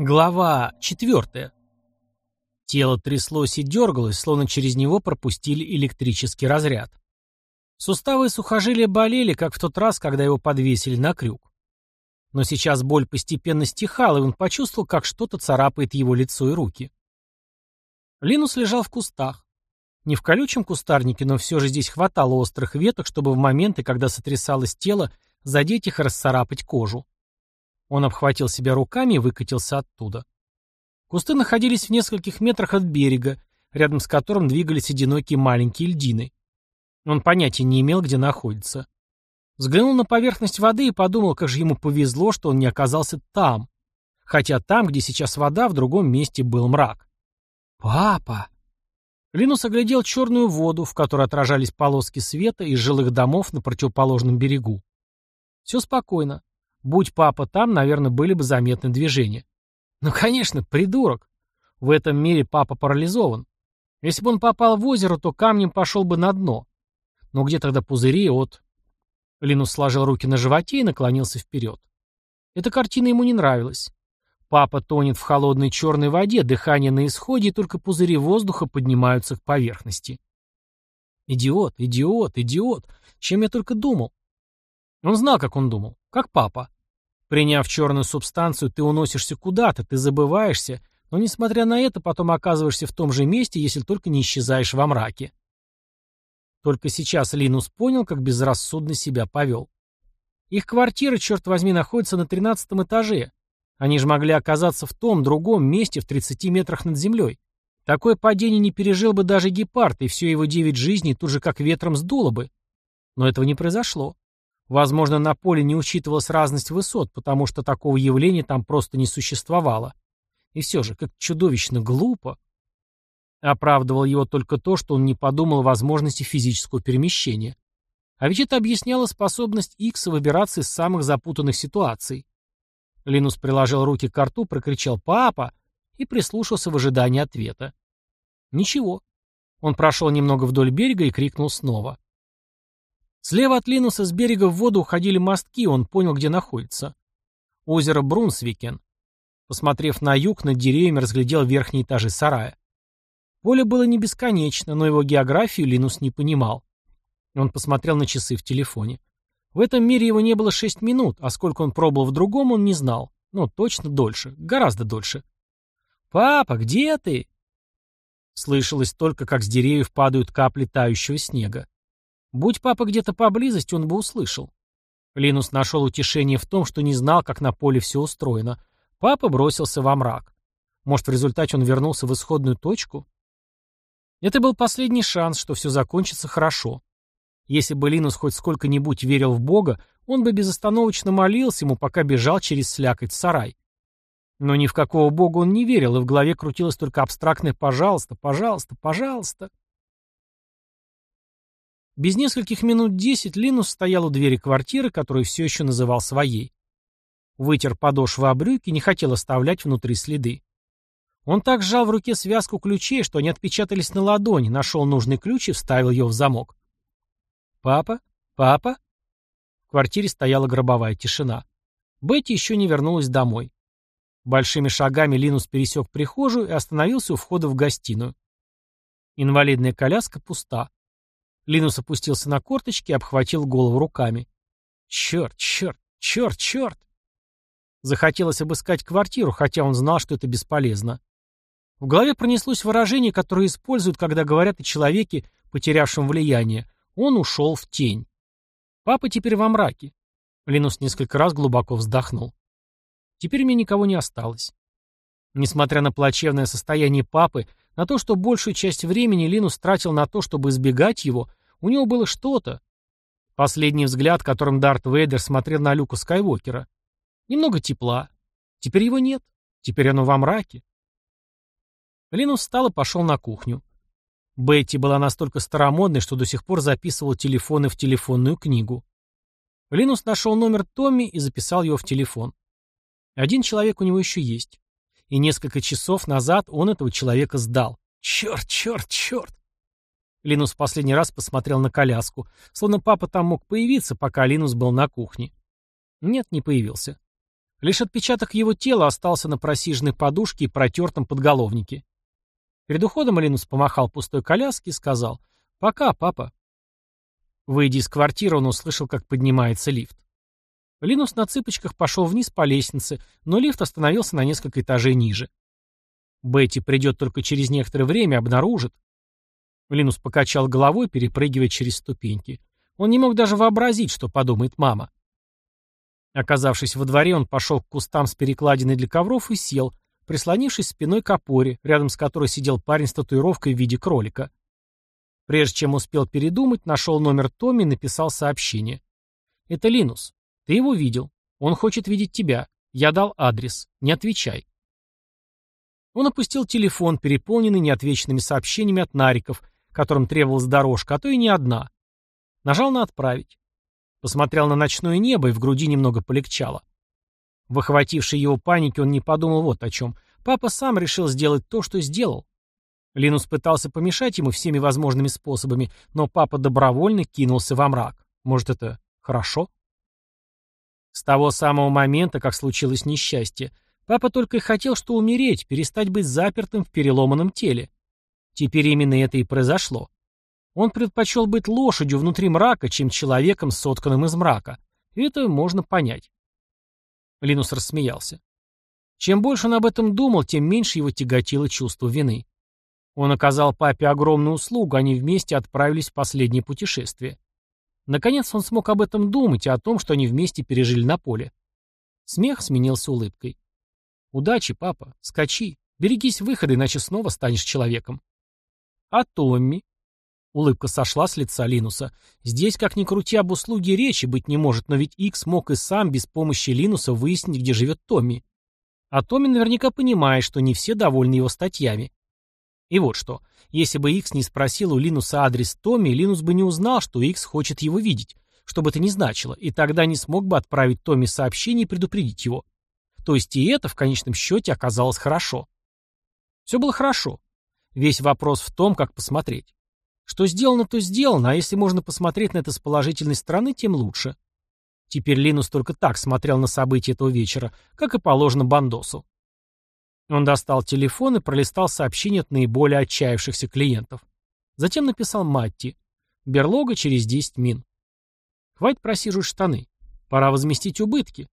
Глава четвертая. Тело тряслось и дергалось, словно через него пропустили электрический разряд. Суставы и сухожилия болели, как в тот раз, когда его подвесили на крюк. Но сейчас боль постепенно стихала, и он почувствовал, как что-то царапает его лицо и руки. Линус лежал в кустах. Не в колючем кустарнике, но все же здесь хватало острых веток, чтобы в моменты, когда сотрясалось тело, задеть их и расцарапать кожу. Он обхватил себя руками и выкатился оттуда. Кусты находились в нескольких метрах от берега, рядом с которым двигались одинокие маленькие льдины. Он понятия не имел, где находится. Взглянул на поверхность воды и подумал, как же ему повезло, что он не оказался там. Хотя там, где сейчас вода, в другом месте был мрак. «Папа!» Линус оглядел черную воду, в которой отражались полоски света из жилых домов на противоположном берегу. Все спокойно. Будь папа там, наверное, были бы заметны движения. Ну, конечно, придурок. В этом мире папа парализован. Если бы он попал в озеро, то камнем пошел бы на дно. Но где тогда пузыри от... Линус сложил руки на животе и наклонился вперед. Эта картина ему не нравилась. Папа тонет в холодной черной воде, дыхание на исходе, и только пузыри воздуха поднимаются к поверхности. Идиот, идиот, идиот. Чем я только думал. Он знал, как он думал. Как папа. Приняв черную субстанцию, ты уносишься куда-то, ты забываешься, но, несмотря на это, потом оказываешься в том же месте, если только не исчезаешь во мраке. Только сейчас Линус понял, как безрассудно себя повел. Их квартира, черт возьми, находится на тринадцатом этаже. Они же могли оказаться в том, другом месте в 30 метрах над землей. Такое падение не пережил бы даже гепард, и все его девять жизней тут же как ветром сдуло бы. Но этого не произошло. Возможно, на поле не учитывалась разность высот, потому что такого явления там просто не существовало. И все же, как чудовищно глупо. Оправдывал его только то, что он не подумал о возможности физического перемещения. А ведь это объясняло способность Икса выбираться из самых запутанных ситуаций. Линус приложил руки к рту, прокричал «Папа!» и прислушался в ожидании ответа. Ничего. Он прошел немного вдоль берега и крикнул снова. Слева от Линуса с берега в воду уходили мостки, он понял, где находится. Озеро Брунсвикен. Посмотрев на юг, над деревьями разглядел верхние этажи сарая. Поле было не бесконечно, но его географию Линус не понимал. Он посмотрел на часы в телефоне. В этом мире его не было шесть минут, а сколько он пробыл в другом, он не знал. Ну, точно дольше, гораздо дольше. «Папа, где ты?» Слышалось только, как с деревьев падают капли тающего снега. Будь папа где-то поблизости, он бы услышал. Линус нашел утешение в том, что не знал, как на поле все устроено. Папа бросился во мрак. Может, в результате он вернулся в исходную точку? Это был последний шанс, что все закончится хорошо. Если бы Линус хоть сколько-нибудь верил в Бога, он бы безостановочно молился ему, пока бежал через слякоть в сарай. Но ни в какого Бога он не верил, и в голове крутилось только абстрактное «пожалуйста, пожалуйста, пожалуйста». Без нескольких минут десять Линус стоял у двери квартиры, которую все еще называл своей. Вытер подошвы о брюки, не хотел оставлять внутри следы. Он так сжал в руке связку ключей, что они отпечатались на ладони, нашел нужный ключ и вставил ее в замок. «Папа? Папа?» В квартире стояла гробовая тишина. Бетти еще не вернулась домой. Большими шагами Линус пересек прихожую и остановился у входа в гостиную. Инвалидная коляска пуста. Линус опустился на корточки и обхватил голову руками. Черт, черт, черт, черт! Захотелось обыскать квартиру, хотя он знал, что это бесполезно. В голове пронеслось выражение, которое используют, когда говорят о человеке, потерявшем влияние. Он ушел в тень. Папа теперь во мраке. Линус несколько раз глубоко вздохнул. Теперь мне никого не осталось. Несмотря на плачевное состояние папы, на то, что большую часть времени Линус тратил на то, чтобы избегать его, у него было что-то. Последний взгляд, которым Дарт Вейдер смотрел на Люка Скайуокера. Немного тепла. Теперь его нет. Теперь оно во мраке. Линус встал и пошел на кухню. Бетти была настолько старомодной, что до сих пор записывала телефоны в телефонную книгу. Линус нашел номер Томми и записал его в телефон. Один человек у него еще есть. И несколько часов назад он этого человека сдал. Черт, черт, черт! Линус последний раз посмотрел на коляску, словно папа там мог появиться, пока Линус был на кухне. Нет, не появился. Лишь отпечаток его тела остался на просиженной подушке и протертом подголовнике. Перед уходом Линус помахал пустой коляске и сказал «Пока, папа». Выйдя из квартиры, он услышал, как поднимается лифт. Линус на цыпочках пошел вниз по лестнице, но лифт остановился на несколько этажей ниже. Бетти придет только через некоторое время, обнаружит. Линус покачал головой, перепрыгивая через ступеньки. Он не мог даже вообразить, что подумает мама. Оказавшись во дворе, он пошел к кустам с перекладиной для ковров и сел, прислонившись спиной к опоре, рядом с которой сидел парень с татуировкой в виде кролика. Прежде чем успел передумать, нашел номер Томми и написал сообщение. «Это Линус. Ты его видел. Он хочет видеть тебя. Я дал адрес. Не отвечай». Он опустил телефон, переполненный неотвеченными сообщениями от нариков, которым требовалась дорожка, а то и не одна. Нажал на «Отправить». Посмотрел на ночное небо, и в груди немного полегчало. В охватившей его панике он не подумал вот о чем. Папа сам решил сделать то, что сделал. Линус пытался помешать ему всеми возможными способами, но папа добровольно кинулся во мрак. Может, это хорошо? С того самого момента, как случилось несчастье, папа только и хотел, что умереть, перестать быть запертым в переломанном теле. Теперь именно это и произошло. Он предпочел быть лошадью внутри мрака, чем человеком, сотканным из мрака. Это можно понять. Линус рассмеялся. Чем больше он об этом думал, тем меньше его тяготило чувство вины. Он оказал папе огромную услугу, они вместе отправились в последнее путешествие. Наконец он смог об этом думать и о том, что они вместе пережили на поле. Смех сменился улыбкой. «Удачи, папа. Скачи. Берегись выхода, иначе снова станешь человеком». «А Томми?» Улыбка сошла с лица Линуса. «Здесь, как ни крути, об услуге речи быть не может, но ведь Икс мог и сам без помощи Линуса выяснить, где живет Томми. А Томми наверняка понимает, что не все довольны его статьями. И вот что. Если бы Икс не спросил у Линуса адрес Томми, Линус бы не узнал, что Икс хочет его видеть, что бы это ни значило, и тогда не смог бы отправить Томми сообщение и предупредить его. То есть и это в конечном счете оказалось хорошо. Все было хорошо. Весь вопрос в том, как посмотреть. Что сделано, то сделано, а если можно посмотреть на это с положительной стороны, тем лучше. Теперь Линус только так смотрел на события этого вечера, как и положено Бандосу. Он достал телефон и пролистал сообщения от наиболее отчаявшихся клиентов. Затем написал Матти. Берлога через 10 мин. Хватит просиживать штаны. Пора возместить убытки.